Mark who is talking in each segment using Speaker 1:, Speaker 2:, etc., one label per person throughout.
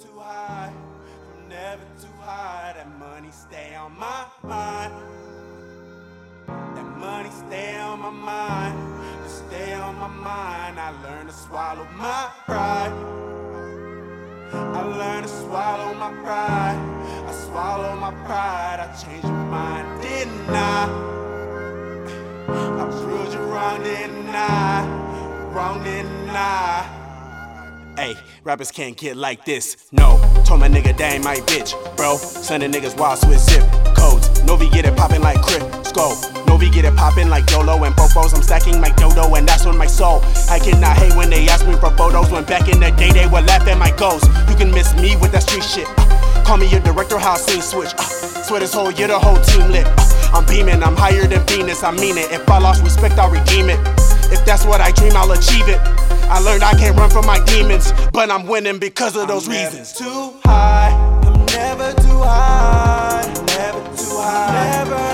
Speaker 1: too high. I'm never too high. That money stay on my mind. That money stay on my mind. It stay on my mind. I learned to swallow my pride. I learned to swallow my pride. I swallow my pride. I changed my mind, didn't I? I proved you wrong, didn't I? Wrong, didn't I? Rappers can't get like this. No, told my nigga that ain't my bitch, bro. Sending niggas wild Swiss zip codes. Novi get it poppin' like Crip, Skull. Novi get it poppin' like Dolo and Popos. I'm stacking my dodo, and that's on my soul. I cannot hate when they ask me for photos. When back in the day they would laugh at my goals. You can miss me with that street shit. Uh, call me your director, how I scene switch. Uh, swear this whole year the whole team lit. Uh, I'm beaming, I'm higher than Venus, I mean it. If I lost respect, I'll redeem it. If that's what I dream, I'll achieve it. I learned I can't run from my demons, but I'm winning because of those
Speaker 2: I'm
Speaker 1: reasons. Too high,
Speaker 2: I'm never too high. Never too high.
Speaker 1: never, never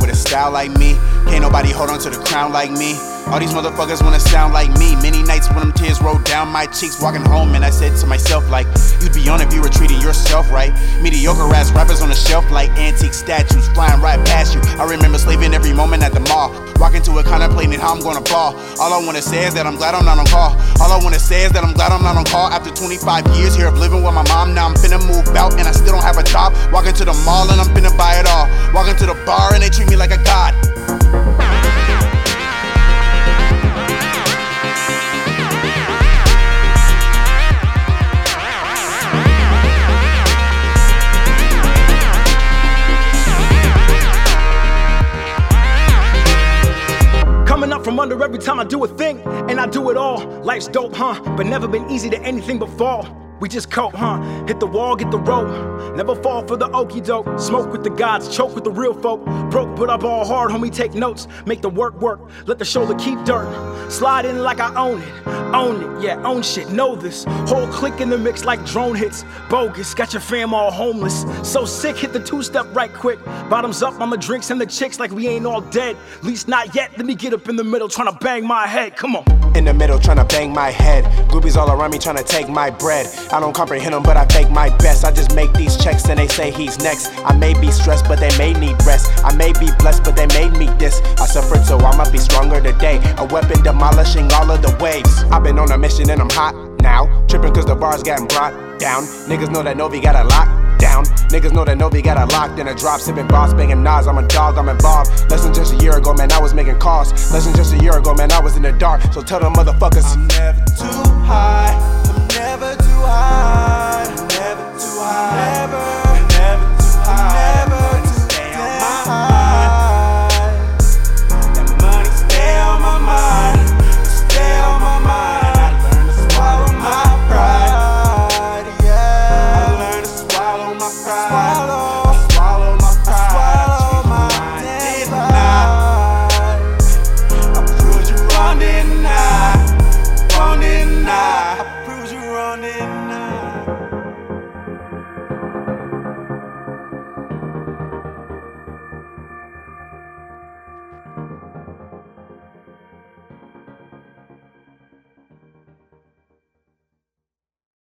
Speaker 1: with a style like me. Can't nobody hold on to the crown like me. All these motherfuckers wanna sound like me. Many nights when them tears rolled down my cheeks, walking home, and I said to myself, like, you'd be on if you were treating yourself right. Mediocre ass rappers on the shelf like antique statues, flying right past you. I remember slaving every moment at the mall, walking to it, contemplating how I'm gonna ball. All I wanna say is that I'm glad I'm not on call. All I wanna say is that I'm glad I'm not on call. After 25 years here of living with my mom, now I'm finna move out and I still don't have a job. Walking to the mall and I'm finna buy it all. Walking to the bar and they treat me like a
Speaker 3: Coming up from under every time I do a thing, and I do it all. Life's dope, huh? But never been easy to anything fall. We just cope, huh? Hit the wall, get the rope. Never fall for the okey doke. Smoke with the gods, choke with the real folk. Broke, but I ball hard, homie. Take notes, make the work work. Let the shoulder keep dirt. Slide in like I own it. Own it, yeah, own shit. Know this. Whole click in the mix like drone hits. Bogus, got your fam all homeless. So sick, hit the two step right quick. Bottoms up, I'ma drinks and the chicks like we ain't all dead. Least not yet. Let me get up in the middle, tryna bang my head. Come on.
Speaker 1: In the middle, tryna bang my head. Groupies all around me tryna take my bread. I don't comprehend them, but I fake my best. I just make these checks and they say he's next. I may be stressed, but they may need rest. I may be blessed, but they made me this. I suffered, so I'ma be stronger today. A weapon demolishing all of the waves. I've been on a mission and I'm hot now. Tripping cause the bars getting brought down. Niggas know that Novi got a lock down. Niggas know that Novi got a locked in a drop, sipping boss, banging Nas. I'm a dog, I'm involved. Less than just a year ago, man, I was making calls. Less than just a year ago, man, I was in the dark. So tell them motherfuckers, I'm never me.